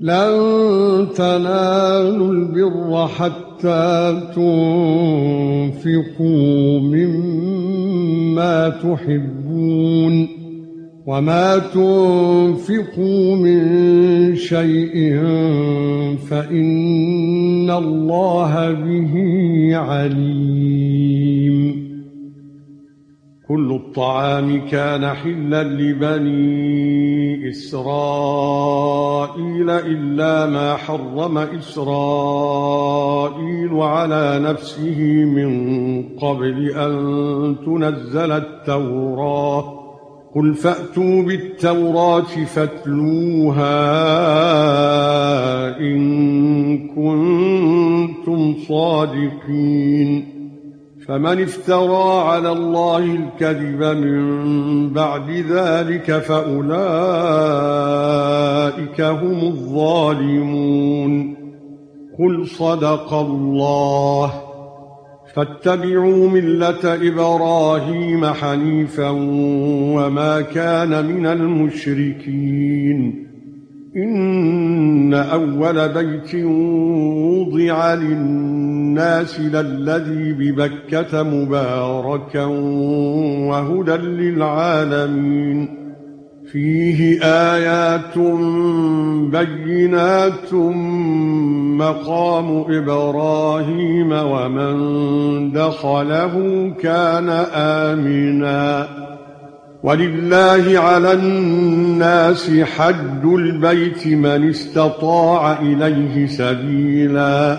لن تنالوا البر حتى تنفقوا مما تحبون وما تنفقوا من شيء فإن الله به عليم كل الطعام كان حلا لبني إسرائيل إلا ما حرم إسرائيل على نفسه من قبل أن تنزل التوراة. قل فأتوا بالتوراة فاتلوها إن كنتم صادقين. فمن افترى على الله الكذب من بعد ذلك فأولئك هم الظالمون. قل صدق الله. فاتبعوا ملة إبراهيم حنيفا وما كان من المشركين. إن أول بيت وضع للناس للذي ببكة مباركا وهدى للعالمين. فيه آيات بينات مقام إبراهيم ومن دخله كان آمنا. ولله على الناس حج البيت من استطاع إليه سبيلا.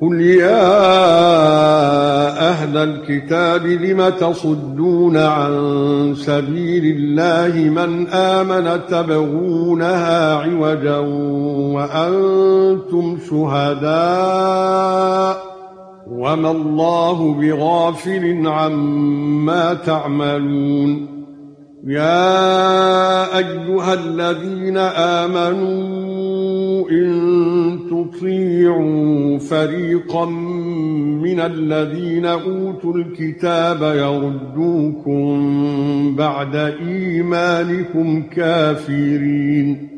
قل يا أهل الكتاب لم تصدون عن سبيل الله من امن تبغونها عوجا وأنتم شهداء وما الله بغافل عما تعملون يا ايها الذين امنوا ان تطيعوا فريقا من الذين أوتوا الكتاب يردوكم بعد إيمانكم كافرين.